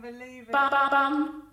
believe it. Ba-ba-bum.